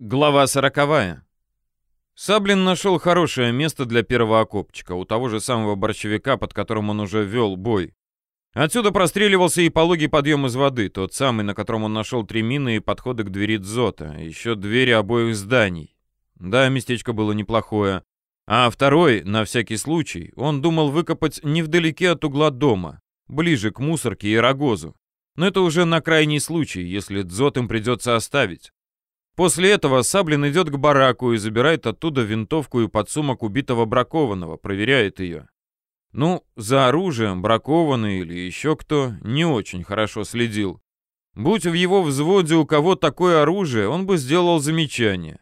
Глава сороковая. Саблин нашел хорошее место для первого окопчика, у того же самого борщевика, под которым он уже вел бой. Отсюда простреливался и пологий подъем из воды, тот самый, на котором он нашел три мины и подходы к двери дзота, еще двери обоих зданий. Да, местечко было неплохое. А второй, на всякий случай, он думал выкопать невдалеке от угла дома, ближе к мусорке и рогозу. Но это уже на крайний случай, если дзот им придется оставить. После этого Саблин идет к бараку и забирает оттуда винтовку и подсумок убитого бракованного, проверяет ее. Ну, за оружием бракованный или еще кто не очень хорошо следил. Будь в его взводе у кого такое оружие, он бы сделал замечание.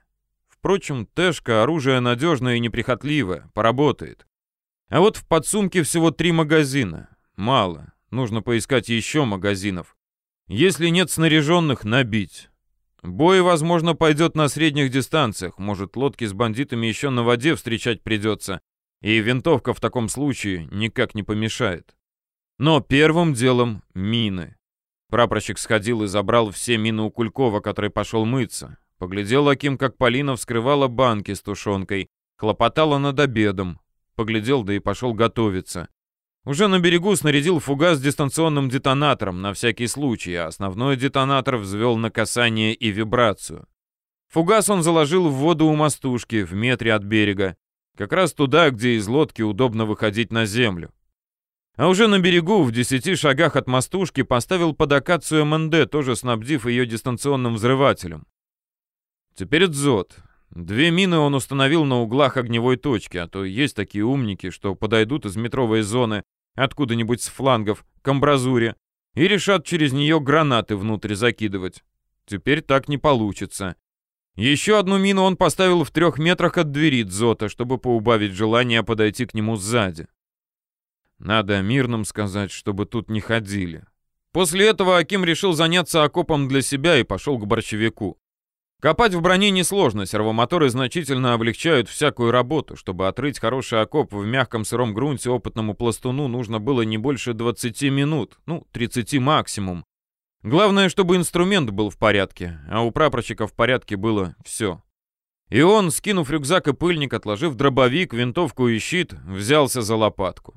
Впрочем, Тэшка оружие надежное и неприхотливое, поработает. А вот в подсумке всего три магазина. Мало, нужно поискать еще магазинов. Если нет снаряженных, набить. Бой, возможно, пойдет на средних дистанциях. Может, лодки с бандитами еще на воде встречать придется. И винтовка в таком случае никак не помешает. Но первым делом мины. Прапорщик сходил и забрал все мины у Кулькова, который пошел мыться. Поглядел Аким, как Полина вскрывала банки с тушенкой. Хлопотала над обедом. Поглядел, да и пошел готовиться. Уже на берегу снарядил фугас дистанционным детонатором на всякий случай, а основной детонатор взвел на касание и вибрацию. Фугас он заложил в воду у мостушки, в метре от берега, как раз туда, где из лодки удобно выходить на землю. А уже на берегу, в десяти шагах от мостушки, поставил под акацию МНД, тоже снабдив ее дистанционным взрывателем. Теперь дзот. Две мины он установил на углах огневой точки, а то есть такие умники, что подойдут из метровой зоны откуда-нибудь с флангов к амбразуре и решат через нее гранаты внутрь закидывать. Теперь так не получится. Еще одну мину он поставил в трех метрах от двери дзота, чтобы поубавить желание подойти к нему сзади. Надо мирным сказать, чтобы тут не ходили. После этого Аким решил заняться окопом для себя и пошел к борщевику. Копать в броне несложно, сервомоторы значительно облегчают всякую работу. Чтобы отрыть хороший окоп в мягком сыром грунте опытному пластуну нужно было не больше 20 минут, ну, 30 максимум. Главное, чтобы инструмент был в порядке, а у прапорщика в порядке было все. И он, скинув рюкзак и пыльник, отложив дробовик, винтовку и щит, взялся за лопатку.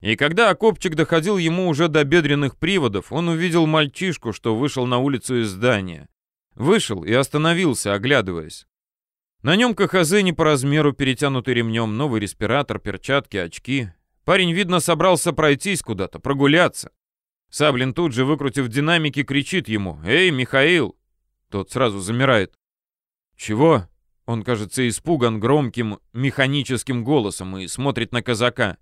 И когда окопчик доходил ему уже до бедренных приводов, он увидел мальчишку, что вышел на улицу из здания. Вышел и остановился, оглядываясь. На нем КХЗ не по размеру, перетянутый ремнем, новый респиратор, перчатки, очки. Парень, видно, собрался пройтись куда-то, прогуляться. Саблин тут же, выкрутив динамики, кричит ему «Эй, Михаил!» Тот сразу замирает. «Чего?» Он, кажется, испуган громким механическим голосом и смотрит на казака.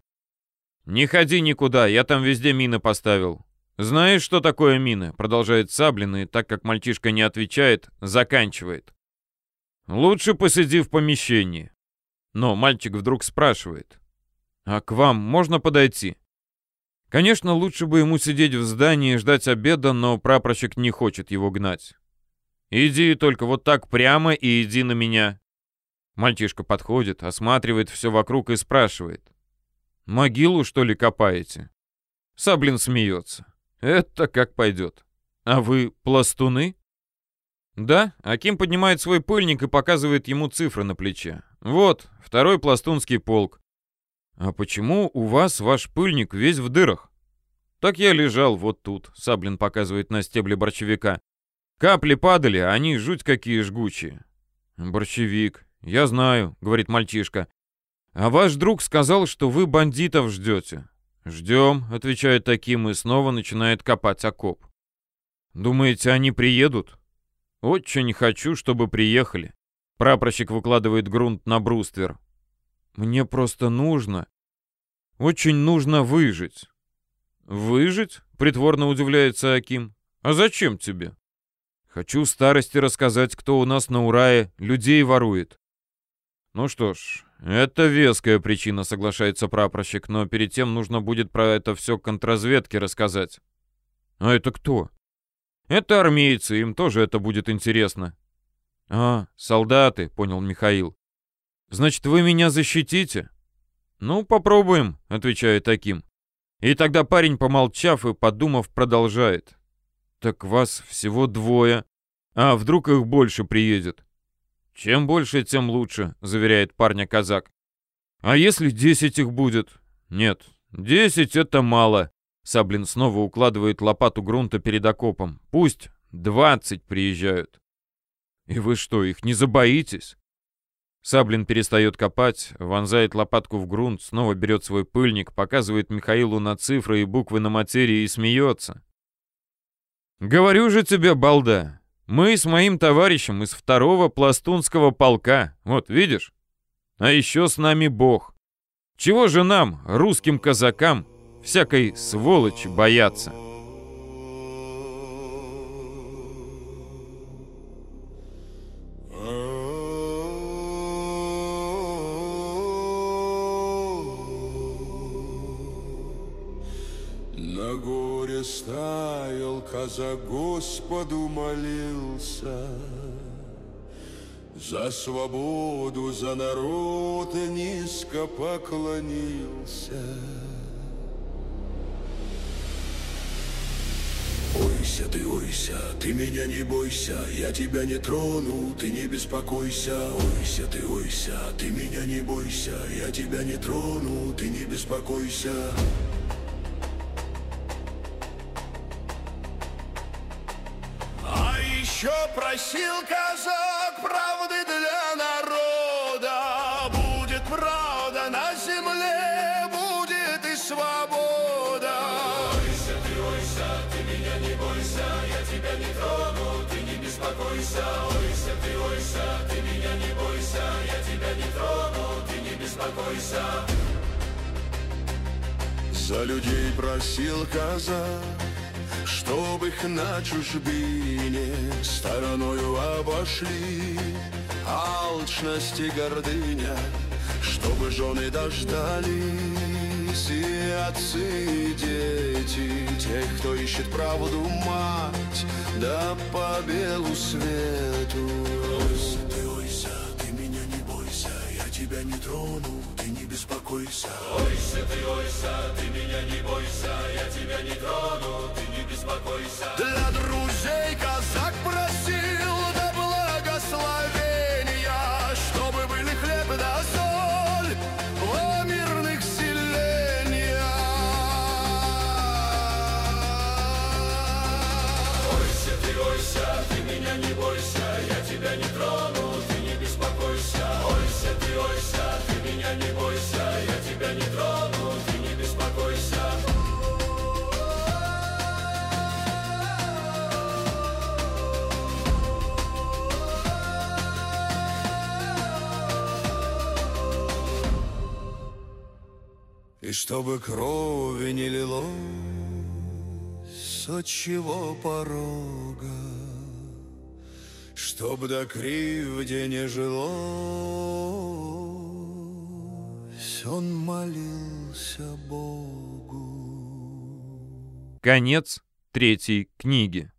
«Не ходи никуда, я там везде мины поставил. «Знаешь, что такое мины?» — продолжает Саблин, и так как мальчишка не отвечает, заканчивает. «Лучше посиди в помещении». Но мальчик вдруг спрашивает. «А к вам можно подойти?» Конечно, лучше бы ему сидеть в здании и ждать обеда, но прапорщик не хочет его гнать. «Иди только вот так прямо и иди на меня». Мальчишка подходит, осматривает все вокруг и спрашивает. «Могилу, что ли, копаете?» Саблин смеется. Это как пойдет. А вы пластуны? Да, Аким поднимает свой пыльник и показывает ему цифры на плече. Вот, второй пластунский полк. А почему у вас ваш пыльник весь в дырах? Так я лежал вот тут, Саблин показывает на стебле борщевика. Капли падали, а они жуть какие жгучие. Борщевик, я знаю, говорит мальчишка. А ваш друг сказал, что вы бандитов ждете. «Ждем», — отвечает таким и снова начинает копать окоп. «Думаете, они приедут?» «Очень хочу, чтобы приехали». Прапорщик выкладывает грунт на бруствер. «Мне просто нужно. Очень нужно выжить». «Выжить?» — притворно удивляется Аким. «А зачем тебе?» «Хочу старости рассказать, кто у нас на Урае людей ворует». «Ну что ж, «Это веская причина», — соглашается прапорщик, «но перед тем нужно будет про это все контрразведке рассказать». «А это кто?» «Это армейцы, им тоже это будет интересно». «А, солдаты», — понял Михаил. «Значит, вы меня защитите?» «Ну, попробуем», — отвечает таким. И тогда парень, помолчав и подумав, продолжает. «Так вас всего двое. А вдруг их больше приедет?» «Чем больше, тем лучше», — заверяет парня казак. «А если десять их будет?» «Нет, десять — это мало». Саблин снова укладывает лопату грунта перед окопом. «Пусть двадцать приезжают». «И вы что, их не забоитесь?» Саблин перестает копать, вонзает лопатку в грунт, снова берет свой пыльник, показывает Михаилу на цифры и буквы на материи и смеется. «Говорю же тебе, балда, мы с моим товарищем из второго пластунского полка, вот видишь? А еще с нами Бог. Чего же нам, русским казакам, всякой сволочи бояться?» Ставил, казак Господу молился. За свободу, за народ низко поклонился. Ойся ты, ойся, ты меня не бойся, я тебя не трону, ты не беспокойся. Ойся ты, ойся, ты меня не бойся, я тебя не трону, ты не беспокойся. Еще просил казак правды для народа. Будет правда на земле, будет и свобода. Ойся ты, ойся, ты меня не бойся, я тебя не трону, ты не беспокойся. Ойся ты, ойся, ты меня не бойся, я тебя не трону, ты не беспокойся. За людей просил казак чтоб их на чужбине стороною обошли. Алчность и гордыня, чтобы жены дождались. И отцы и дети, тех, кто ищет правду мать Да по белу свету. Ойся ты, ойся, ты меня не бойся, я тебя не трону беспокойся. Ойся ты, ойся, ты меня не бойся Я тебя не трону, беспокойся Для друзей казак просил до благословения Чтобы были хлеб да соль во мирных селениях. Ойся ты, ойся, ты меня не бойся И чтобы крови не лилось с отчего порога, Чтоб до кривде не жилось, он молился Богу. Конец третьей книги.